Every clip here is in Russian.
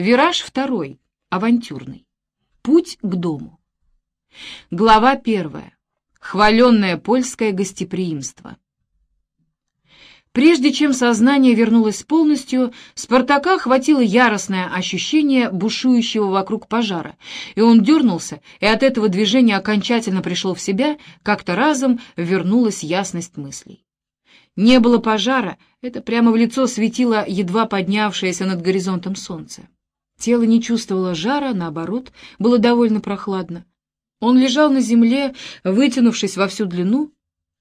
Вираж второй, авантюрный. Путь к дому. Глава первая. Хваленное польское гостеприимство. Прежде чем сознание вернулось полностью, Спартака хватило яростное ощущение бушующего вокруг пожара, и он дернулся, и от этого движения окончательно пришел в себя, как-то разом вернулась ясность мыслей. Не было пожара, это прямо в лицо светило едва поднявшееся над горизонтом солнце. Тело не чувствовало жара, наоборот, было довольно прохладно. Он лежал на земле, вытянувшись во всю длину,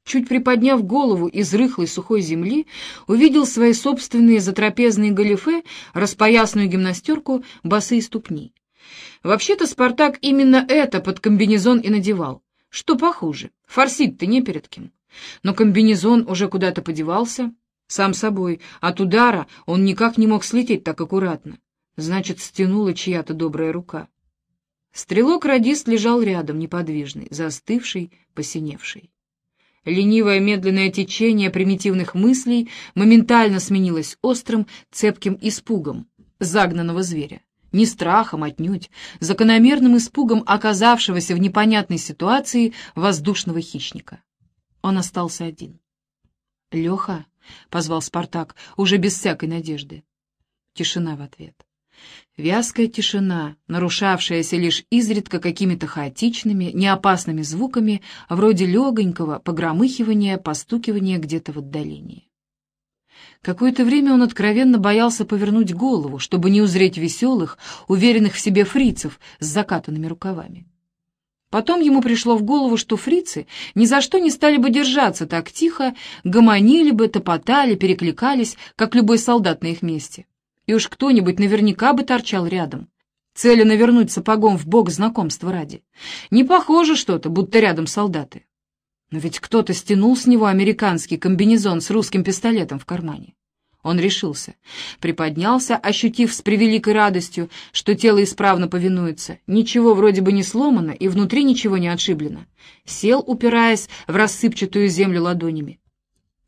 чуть приподняв голову из рыхлой сухой земли, увидел свои собственные затрапезные галифе, распоясную гимнастерку, босые ступни. Вообще-то Спартак именно это под комбинезон и надевал. Что похуже, форсит-то не перед кем. Но комбинезон уже куда-то подевался, сам собой. От удара он никак не мог слететь так аккуратно. Значит, стянула чья-то добрая рука. Стрелок-радист лежал рядом, неподвижный, застывший, посиневший. Ленивое медленное течение примитивных мыслей моментально сменилось острым, цепким испугом загнанного зверя. Не страхом отнюдь, закономерным испугом оказавшегося в непонятной ситуации воздушного хищника. Он остался один. «Леха?» — позвал Спартак, уже без всякой надежды. Тишина в ответ. Вязкая тишина, нарушавшаяся лишь изредка какими-то хаотичными, неопасными звуками, вроде легонького погромыхивания, постукивания где-то в отдалении. Какое-то время он откровенно боялся повернуть голову, чтобы не узреть веселых, уверенных в себе фрицев с закатанными рукавами. Потом ему пришло в голову, что фрицы ни за что не стали бы держаться так тихо, гомонили бы, топотали, перекликались, как любой солдат на их месте. И уж кто-нибудь наверняка бы торчал рядом, целя навернуть сапогом в бок знакомства ради. Не похоже что-то, будто рядом солдаты. Но ведь кто-то стянул с него американский комбинезон с русским пистолетом в кармане. Он решился, приподнялся, ощутив с превеликой радостью, что тело исправно повинуется, ничего вроде бы не сломано и внутри ничего не отшиблено. Сел, упираясь в рассыпчатую землю ладонями.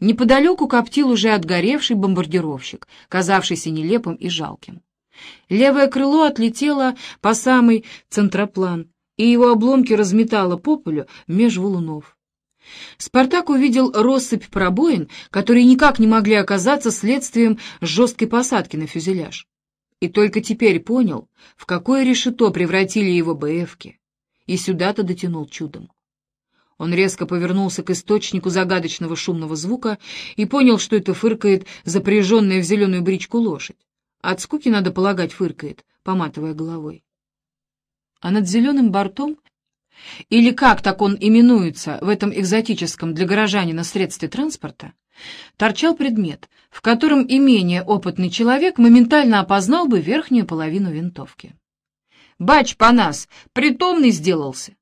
Неподалеку коптил уже отгоревший бомбардировщик, казавшийся нелепым и жалким. Левое крыло отлетело по самый центроплан, и его обломки разметало по полю меж валунов. Спартак увидел россыпь пробоин, которые никак не могли оказаться следствием жесткой посадки на фюзеляж. И только теперь понял, в какое решето превратили его БФки. И сюда-то дотянул чудом. Он резко повернулся к источнику загадочного шумного звука и понял, что это фыркает запряженная в зеленую бричку лошадь. От скуки, надо полагать, фыркает, поматывая головой. А над зеленым бортом или как так он именуется в этом экзотическом для горожанина средстве транспорта, торчал предмет, в котором и менее опытный человек моментально опознал бы верхнюю половину винтовки. «Бач, по нас! Притомный сделался!»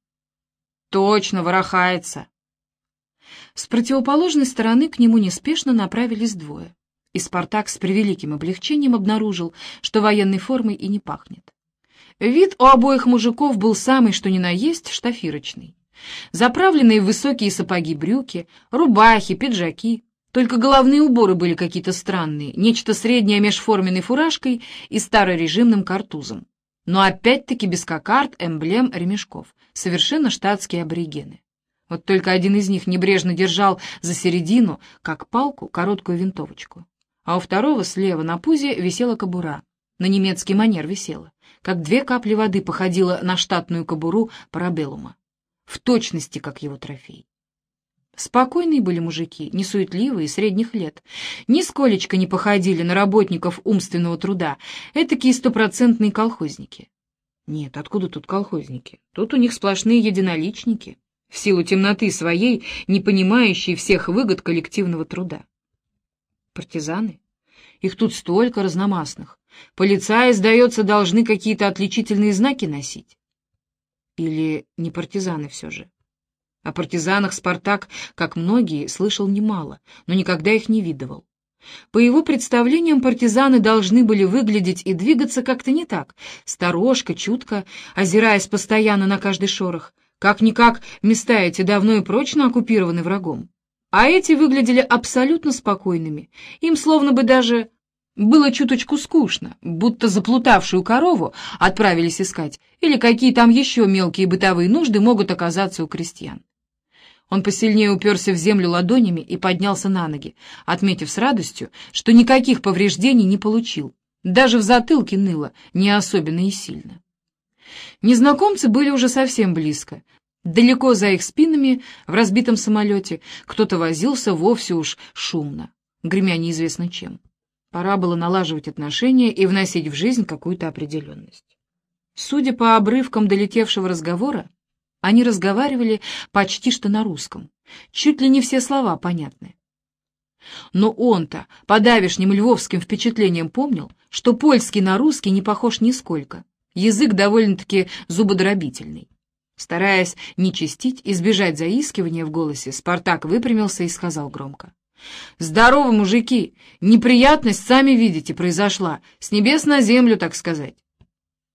«Точно, ворохается!» С противоположной стороны к нему неспешно направились двое, и Спартак с превеликим облегчением обнаружил, что военной формой и не пахнет. Вид у обоих мужиков был самый что ни на есть штафирочный. Заправленные в высокие сапоги брюки, рубахи, пиджаки. Только головные уборы были какие-то странные, нечто среднее меж форменной фуражкой и старорежимным картузом. Но опять-таки без кокард, эмблем, ремешков. Совершенно штатские аборигены. Вот только один из них небрежно держал за середину, как палку, короткую винтовочку. А у второго слева на пузе висела кобура. На немецкий манер висела как две капли воды походила на штатную кобуру парабеллума, в точности, как его трофей. Спокойные были мужики, не суетливые, средних лет. Нисколечко не походили на работников умственного труда, этакие стопроцентные колхозники. Нет, откуда тут колхозники? Тут у них сплошные единоличники, в силу темноты своей, не понимающие всех выгод коллективного труда. Партизаны? Их тут столько разномастных. Полицаи, сдается, должны какие-то отличительные знаки носить. Или не партизаны все же? О партизанах Спартак, как многие, слышал немало, но никогда их не видывал. По его представлениям, партизаны должны были выглядеть и двигаться как-то не так, сторожко, чутко, озираясь постоянно на каждый шорох. Как-никак, места эти давно и прочно оккупированы врагом. А эти выглядели абсолютно спокойными, им словно бы даже Было чуточку скучно, будто заплутавшую корову отправились искать, или какие там еще мелкие бытовые нужды могут оказаться у крестьян. Он посильнее уперся в землю ладонями и поднялся на ноги, отметив с радостью, что никаких повреждений не получил. Даже в затылке ныло, не особенно и сильно. Незнакомцы были уже совсем близко. Далеко за их спинами, в разбитом самолете, кто-то возился вовсе уж шумно, гремя неизвестно чем. Пора было налаживать отношения и вносить в жизнь какую-то определенность. Судя по обрывкам долетевшего разговора, они разговаривали почти что на русском. Чуть ли не все слова понятны. Но он-то по давешним львовским впечатлениям помнил, что польский на русский не похож нисколько. Язык довольно-таки зубодробительный. Стараясь не чистить, избежать заискивания в голосе, Спартак выпрямился и сказал громко. «Здорово, мужики! Неприятность, сами видите, произошла. С небес на землю, так сказать.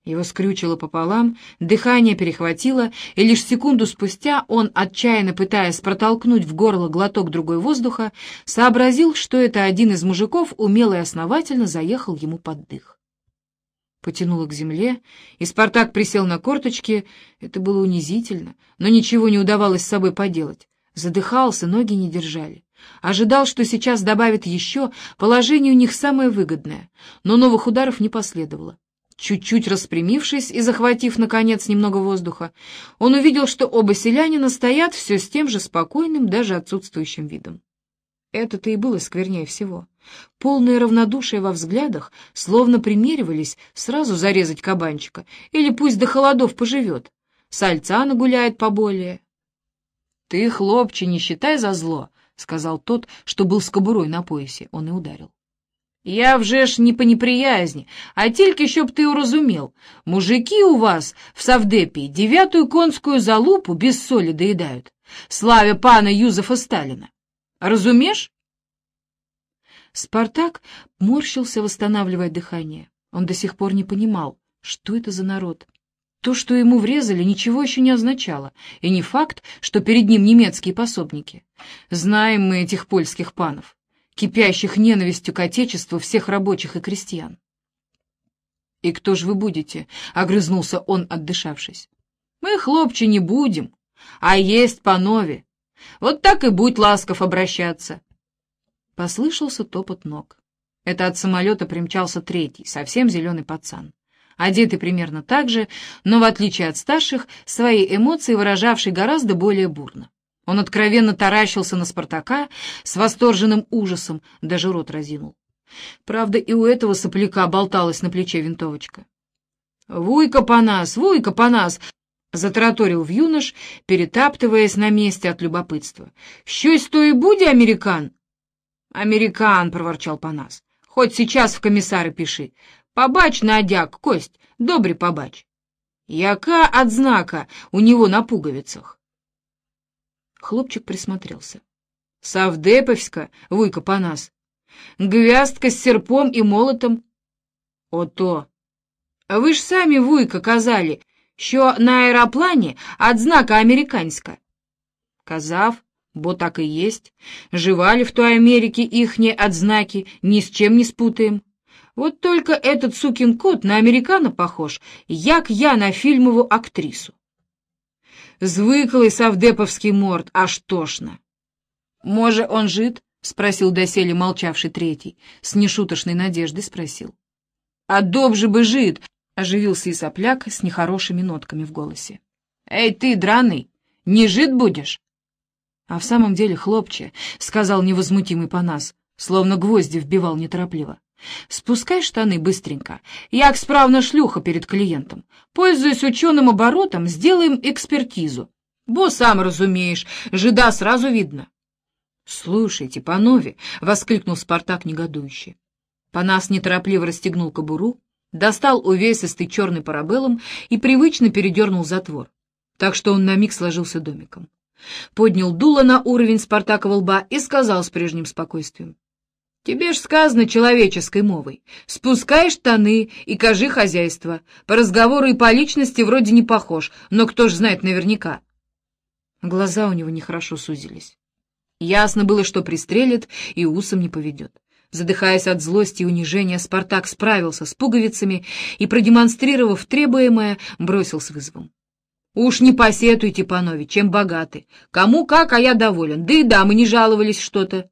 Его скрючило пополам, дыхание перехватило, и лишь секунду спустя он, отчаянно пытаясь протолкнуть в горло глоток другой воздуха, сообразил, что это один из мужиков умело и основательно заехал ему под дых. Потянуло к земле, и Спартак присел на корточки. Это было унизительно, но ничего не удавалось с собой поделать. Задыхался, ноги не держали. Ожидал, что сейчас добавит еще, положение у них самое выгодное, но новых ударов не последовало. Чуть-чуть распрямившись и захватив, наконец, немного воздуха, он увидел, что оба селянина стоят все с тем же спокойным, даже отсутствующим видом. Это-то и было сквернее всего. Полное равнодушие во взглядах, словно примеривались сразу зарезать кабанчика, или пусть до холодов поживет, сальца нагуляет поболее. — Ты, хлопче, не считай за зло, — сказал тот, что был с кобурой на поясе, он и ударил. Я вже ж не по неприязни, а тільки щоб ти урозумел. Мужики у вас в Савдепі девятую конскую залупу без соли доедают. Славя пана Юзефа Сталина. Разумешь? Спартак морщился, восстанавливая дыхание. Он до сих пор не понимал, что это за народ. То, что ему врезали, ничего еще не означало, и не факт, что перед ним немецкие пособники. Знаем мы этих польских панов кипящих ненавистью к Отечеству всех рабочих и крестьян. «И кто ж вы будете?» — огрызнулся он, отдышавшись. «Мы, хлопче, не будем, а есть панове. Вот так и будь ласков обращаться». Послышался топот ног. Это от самолета примчался третий, совсем зеленый пацан. Одетый примерно так же, но, в отличие от старших, свои эмоции выражавший гораздо более бурно. Он откровенно таращился на Спартака с восторженным ужасом, даже рот разинул. Правда, и у этого сопляка болталась на плече винтовочка. «Вуйка по нас, вуйка по нас!» — затраторил в юнош, перетаптываясь на месте от любопытства. «Щось то и буди, американ!» «Американ!» — проворчал Панас. «Хоть сейчас в комиссары пиши. Побач, Надяк, Кость, добрый побач!» «Яка отзнака у него на пуговицах!» Хлопчик присмотрелся. Савдеповська, вуйка по нас. Гвяздка с серпом и молотом. Ото. Ви ж самі, вуйка, казали, що на аероплані одзнака американська. Казав, бо так и есть. Живали в той Америке ихние отзнаки, ни с чем не спутаем. Вот только этот сукин кот на американо похож, як я на фильмову актрису. Звыклый савдеповский морд, аж тошно. «Може, он жид?» — спросил доселе молчавший третий. С нешуточной надеждой спросил. «А добже бы жид!» — оживился и сопляк с нехорошими нотками в голосе. «Эй, ты, драный, не жид будешь?» «А в самом деле, хлопче», — сказал невозмутимый Панас, словно гвозди вбивал неторопливо. Спускай штаны быстренько. Як справна шлюха перед клиентом. Пользуясь ученым оборотом, сделаем экспертизу. Бо, сам разумеешь, жида сразу видно. — Слушайте, панове! — воскликнул Спартак негодующе. Панас неторопливо расстегнул кобуру, достал увесистый черный парабеллум и привычно передернул затвор, так что он на миг сложился домиком. Поднял дуло на уровень Спартакова лба и сказал с прежним спокойствием. Тебе ж сказано человеческой мовой. Спускай штаны и кажи хозяйство. По разговору и по личности вроде не похож, но кто ж знает наверняка. Глаза у него нехорошо сузились. Ясно было, что пристрелит и усом не поведет. Задыхаясь от злости и унижения, Спартак справился с пуговицами и, продемонстрировав требуемое, бросил с вызовом. «Уж не посетуйте, панове, чем богаты. Кому как, а я доволен. Да и дамы не жаловались что-то».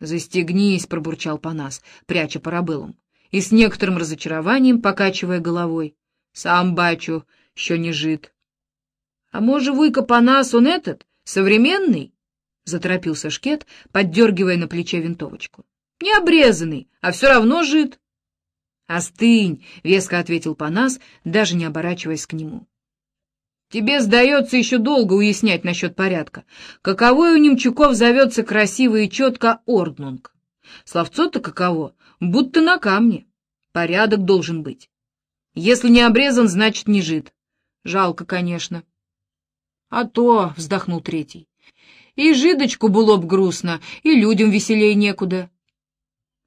«Застегнись», — пробурчал Панас, пряча парабеллум, и с некоторым разочарованием покачивая головой. «Сам бачу, еще не жид». «А может, Вуйка Панас, он этот, современный?» — заторопился Шкет, поддергивая на плече винтовочку. «Не обрезанный, а все равно жид». «Остынь», — веско ответил Панас, даже не оборачиваясь к нему. «Тебе, сдается, еще долго уяснять насчет порядка. Каковой у Немчуков зовется красиво и четко орднунг. Словцо-то каково, будто на камне. Порядок должен быть. Если не обрезан, значит, не жид. Жалко, конечно». «А то», — вздохнул третий, — «и жидочку было б грустно, и людям веселей некуда».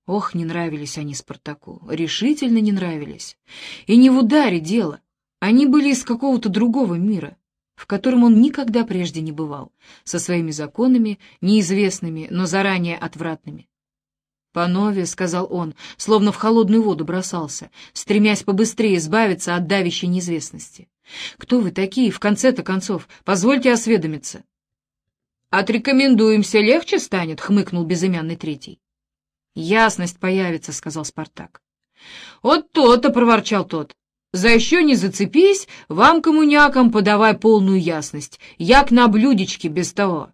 Ох, не нравились они Спартаку, решительно не нравились. И не в ударе дело. Они были из какого-то другого мира, в котором он никогда прежде не бывал, со своими законами, неизвестными, но заранее отвратными. «Панове», — сказал он, словно в холодную воду бросался, стремясь побыстрее избавиться от давящей неизвестности. «Кто вы такие, в конце-то концов? Позвольте осведомиться». «Отрекомендуемся, легче станет», — хмыкнул безымянный третий. «Ясность появится», — сказал Спартак. «Вот то-то», — проворчал тот. «За еще не зацепись, вам, коммунякам, подавай полную ясность. Як на блюдечке без того».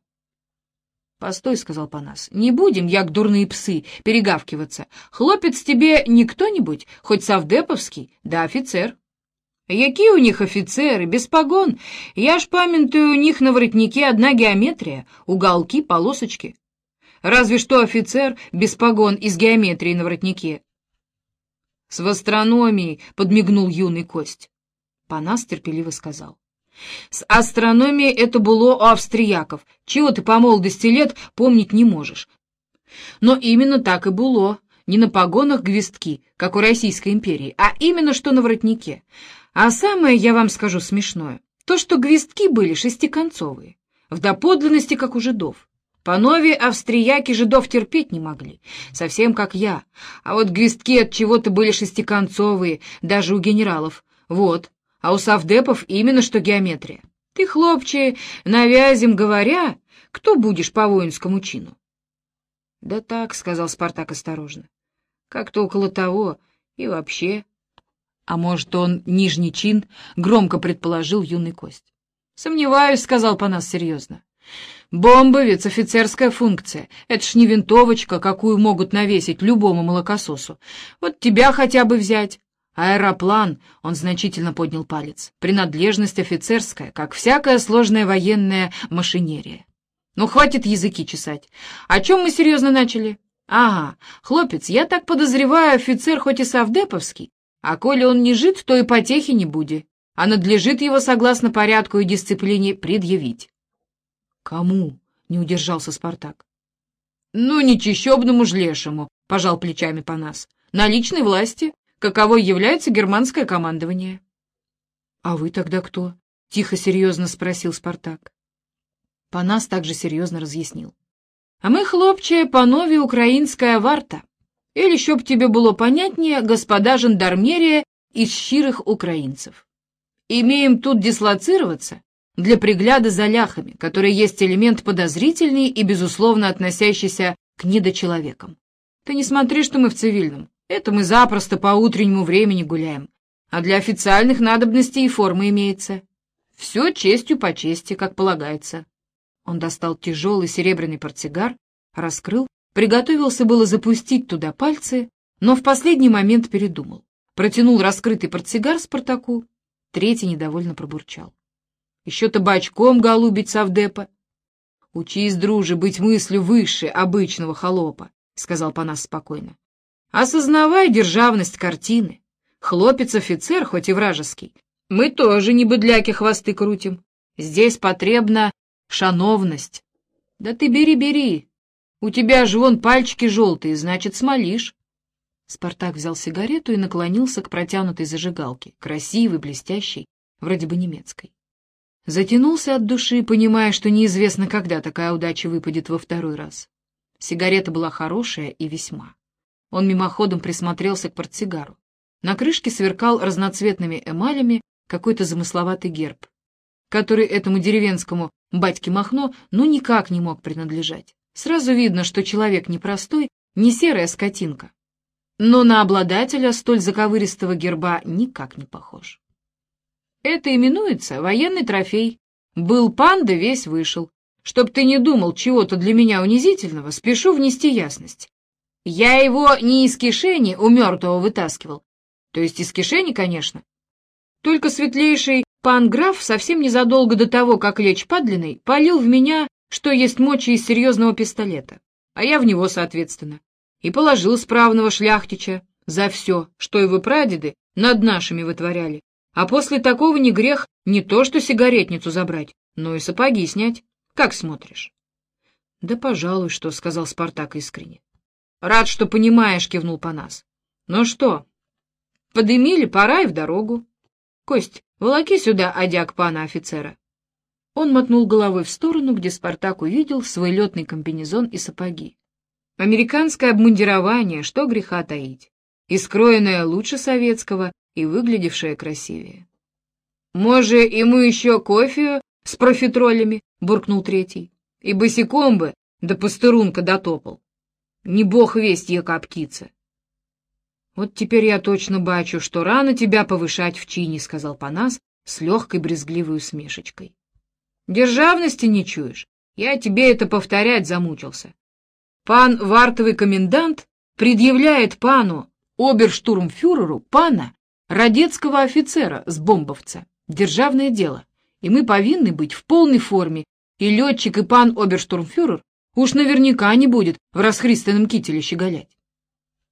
«Постой», — сказал Панас, — «не будем, як дурные псы, перегавкиваться. Хлопец тебе не кто-нибудь, хоть совдеповский, да офицер». «Які у них офицеры, без погон? Я ж памятую, у них на воротнике одна геометрия, уголки, полосочки. Разве что офицер без погон из геометрии на воротнике». «С астрономией», — подмигнул юный кость. Панас терпеливо сказал. «С астрономией это было у австрияков. Чего ты по молодости лет помнить не можешь?» Но именно так и было. Не на погонах гвездки, как у Российской империи, а именно что на воротнике. А самое, я вам скажу, смешное, то, что гвездки были шестиконцовые, в доподлинности, как у жидов. По нове австрияки жидов терпеть не могли, совсем как я, а вот гвездки от чего-то были шестиконцовые, даже у генералов. Вот, а у совдепов именно что геометрия. Ты, хлопче, навязем говоря, кто будешь по воинскому чину? — Да так, — сказал Спартак осторожно, — как-то около того и вообще... А может, он нижний чин, громко предположил юный кость. Сомневаюсь, сказал Панас серьезно. Бомбовец — офицерская функция. Это ж не винтовочка, какую могут навесить любому молокососу. Вот тебя хотя бы взять. Аэроплан, он значительно поднял палец, принадлежность офицерская, как всякая сложная военная машинерия. Ну, хватит языки чесать. О чем мы серьезно начали? Ага, хлопец, я так подозреваю, офицер хоть и совдеповский, а коли он не жит, то и потехи не будет, а надлежит его согласно порядку и дисциплине предъявить. — Кому? — не удержался Спартак. — Ну, не чищебному жлешему, — пожал плечами Панас. — На личной власти, каковой является германское командование. — А вы тогда кто? — тихо серьезно спросил Спартак. Панас также серьезно разъяснил. — А мы, хлопче, панове украинская варта. Или, щоб тебе было понятнее, господа жандармерия из щирых украинцев. Имеем тут дислоцироваться для пригляда за ляхами, которые есть элемент подозрительный и, безусловно, относящийся к недочеловекам. Ты не смотри, что мы в цивильном. Это мы запросто по утреннему времени гуляем. А для официальных надобностей и форма имеется. Все честью по чести, как полагается. Он достал тяжелый серебряный портсигар, раскрыл Приготовился было запустить туда пальцы, но в последний момент передумал. Протянул раскрытый портсигар Спартаку, третий недовольно пробурчал. Еще табачком голубить совдепа. — Учись, друже, быть мыслью выше обычного холопа, — сказал Панас спокойно. — Осознавай державность картины. Хлопец-офицер, хоть и вражеский, мы тоже не быдляки хвосты крутим. Здесь потребна шановность. Да ты бери-бери, у тебя же вон пальчики желтые, значит, смолишь. Спартак взял сигарету и наклонился к протянутой зажигалке, красивой, блестящей, вроде бы немецкой. Затянулся от души, понимая, что неизвестно, когда такая удача выпадет во второй раз. Сигарета была хорошая и весьма. Он мимоходом присмотрелся к портсигару. На крышке сверкал разноцветными эмалями какой-то замысловатый герб, который этому деревенскому батьке Махно ну никак не мог принадлежать. Сразу видно, что человек не простой, не серая скотинка, но на обладателя столь заковыристого герба никак не похож. Это именуется военный трофей. Был панда, весь вышел. Чтоб ты не думал чего-то для меня унизительного, спешу внести ясность. Я его не из кишени у мертвого вытаскивал. То есть из кишени, конечно. Только светлейший пан граф совсем незадолго до того, как лечь подлинный, полил в меня, что есть мочи из серьезного пистолета, а я в него, соответственно и положил справного шляхтича за все, что его прадеды над нашими вытворяли. А после такого не грех не то что сигаретницу забрать, но и сапоги снять. Как смотришь? — Да, пожалуй, что, — сказал Спартак искренне. — Рад, что понимаешь, — кивнул Панас. — Ну что, подымили, пора и в дорогу. Кость, волоки сюда одяг пана офицера. Он мотнул головой в сторону, где Спартак увидел свой летный комбинезон и сапоги. Американское обмундирование, что греха таить, и скроенное лучше советского, и выглядевшее красивее. «Може, ему еще кофе с профитролями?» — буркнул третий. «И босиком бы, да пастырунка дотопал. Не бог весть, яка птица». «Вот теперь я точно бачу, что рано тебя повышать в чине», — сказал Панас с легкой брезгливой усмешечкой. «Державности не чуешь? Я тебе это повторять замучился. Пан вартовый комендант предъявляет пану оберштурмфюреру пана радецкого офицера с бомбовца. Державное дело, и мы повинны быть в полной форме, и летчик, и пан оберштурмфюрер уж наверняка не будет в расхристанном кителе щеголять.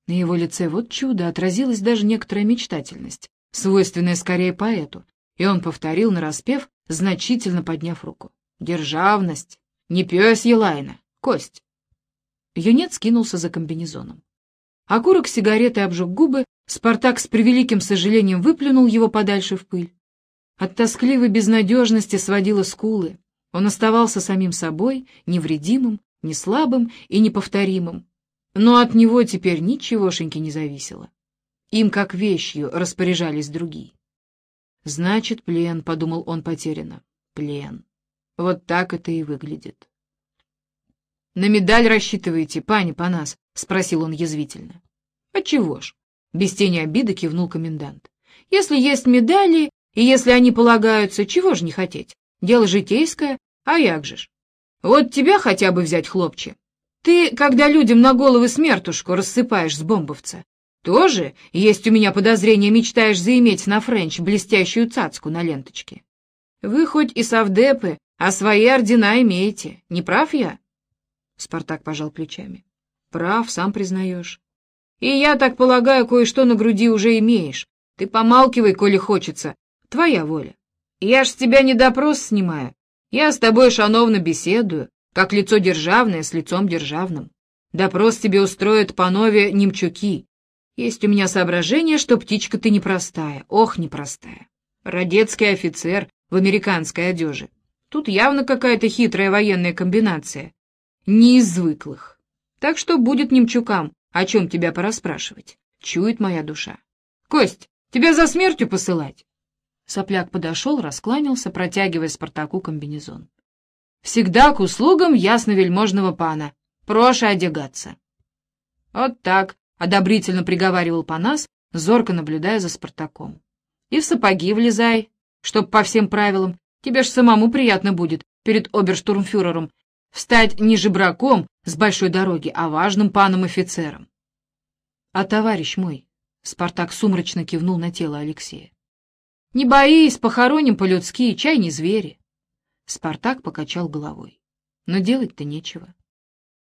На его лице вот чудо отразилась даже некоторая мечтательность, свойственная скорее поэту, и он повторил нараспев, значительно подняв руку. «Державность! Не пёс Елайна! Кость!» Юнец кинулся за комбинезоном. Окурок сигареты обжег губы, Спартак с превеликим сожалением выплюнул его подальше в пыль. От тоскливой безнадежности сводило скулы. Он оставался самим собой, невредимым, не слабым и неповторимым. Но от него теперь ничегошеньки не зависело. Им, как вещью, распоряжались другие. «Значит, плен», — подумал он потерянно. «Плен. Вот так это и выглядит». «На медаль рассчитываете, пани Панас?» — спросил он язвительно. «Отчего ж?» — без тени обиды кивнул комендант. «Если есть медали, и если они полагаются, чего ж не хотеть? Дело житейское, а як же ж? Вот тебя хотя бы взять, хлопче. Ты, когда людям на головы смертушку рассыпаешь с бомбовца, тоже, есть у меня подозрение, мечтаешь заиметь на френч блестящую цацку на ленточке. Вы хоть и совдепы, а свои ордена имеете, не прав я?» Спартак пожал плечами. Прав, сам признаешь. И я так полагаю, кое-что на груди уже имеешь. Ты помалкивай, коли хочется. Твоя воля. Я ж с тебя не допрос снимаю. Я с тобой шановно беседую, как лицо державное с лицом державным. Допрос тебе устроят по нове немчуки. Есть у меня соображение, что птичка ты непростая, ох, непростая. Родецкий офицер в американской одежде. Тут явно какая-то хитрая военная комбинация не из звыклых. Так что будет немчукам, о чем тебя порасспрашивать. Чует моя душа. Кость, тебя за смертью посылать? Сопляк подошел, раскланялся, протягивая Спартаку комбинезон. Всегда к услугам ясновельможного пана. Прошу одягаться. Вот так, — одобрительно приговаривал Панас, зорко наблюдая за Спартаком. И в сапоги влезай, чтоб по всем правилам. Тебе ж самому приятно будет перед оберштурмфюрером Встать не жебраком с большой дороги, а важным паном-офицером. — А товарищ мой, — Спартак сумрачно кивнул на тело Алексея, — не боись, похороним по-людски, чай не звери. Спартак покачал головой. Но делать-то нечего.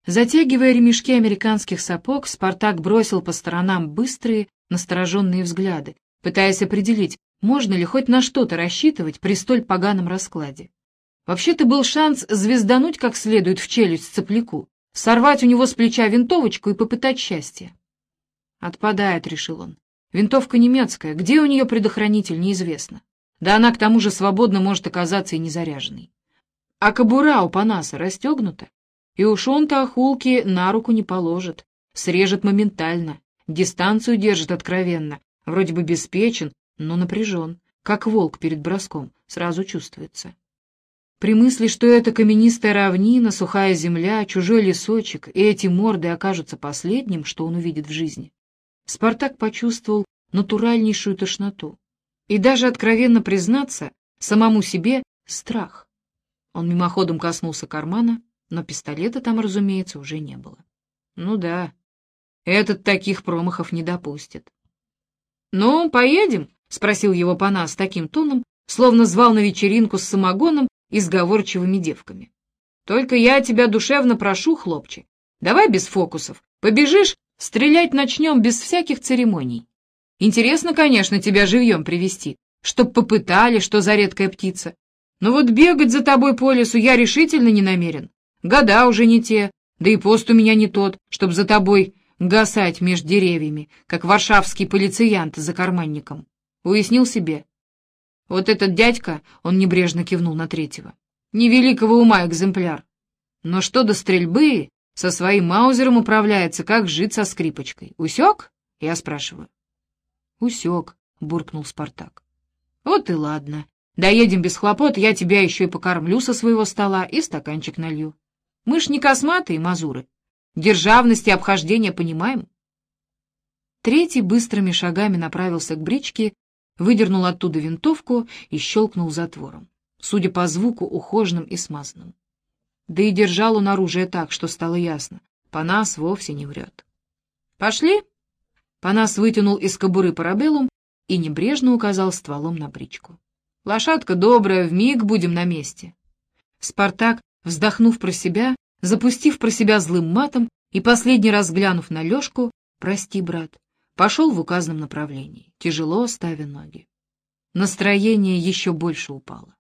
Затягивая ремешки американских сапог, Спартак бросил по сторонам быстрые, настороженные взгляды, пытаясь определить, можно ли хоть на что-то рассчитывать при столь поганом раскладе. Вообще-то был шанс звездануть как следует в челюсть цепляку, сорвать у него с плеча винтовочку и попытать счастье. «Отпадает», — решил он. «Винтовка немецкая, где у нее предохранитель, неизвестно. Да она к тому же свободно может оказаться и незаряженной. А кобура у Панаса расстегнута, и уж он-то охулки на руку не положит. срежет моментально, дистанцию держит откровенно, вроде бы беспечен, но напряжен, как волк перед броском, сразу чувствуется. При мысли, что это каменистая равнина, сухая земля, чужой лесочек, и эти морды окажутся последним, что он увидит в жизни, Спартак почувствовал натуральнейшую тошноту. И даже откровенно признаться самому себе страх. Он мимоходом коснулся кармана, но пистолета там, разумеется, уже не было. Ну да, этот таких промахов не допустит. «Ну, поедем?» — спросил его Панас таким тоном, словно звал на вечеринку с самогоном и сговорчивыми девками. «Только я тебя душевно прошу, хлопче, давай без фокусов. Побежишь, стрелять начнем без всяких церемоний. Интересно, конечно, тебя живьем привести, чтоб попытали, что за редкая птица. Но вот бегать за тобой по лесу я решительно не намерен. Года уже не те, да и пост у меня не тот, чтоб за тобой гасать меж деревьями, как варшавский полициянт за карманником. Уяснил себе. Вот этот дядька, он небрежно кивнул на третьего, невеликого ума экземпляр. Но что до стрельбы, со своим маузером управляется, как жить со скрипочкой. Усек? Я спрашиваю. Усек, буркнул Спартак. Вот и ладно. Доедем без хлопот, я тебя еще и покормлю со своего стола и стаканчик налью. Мы ж не косматые мазуры. Державность и обхождение понимаем. Третий быстрыми шагами направился к бричке, выдернул оттуда винтовку и щелкнул затвором, судя по звуку, ухоженным и смазанным. Да и держал он оружие так, что стало ясно. Панас вовсе не врет. «Пошли?» Панас вытянул из кобуры парабеллум и небрежно указал стволом на бричку. «Лошадка добрая, в миг будем на месте». Спартак, вздохнув про себя, запустив про себя злым матом и последний раз глянув на Лешку, «Прости, брат», пошел в указанном направлении, тяжело ставя ноги. Настроение еще больше упало.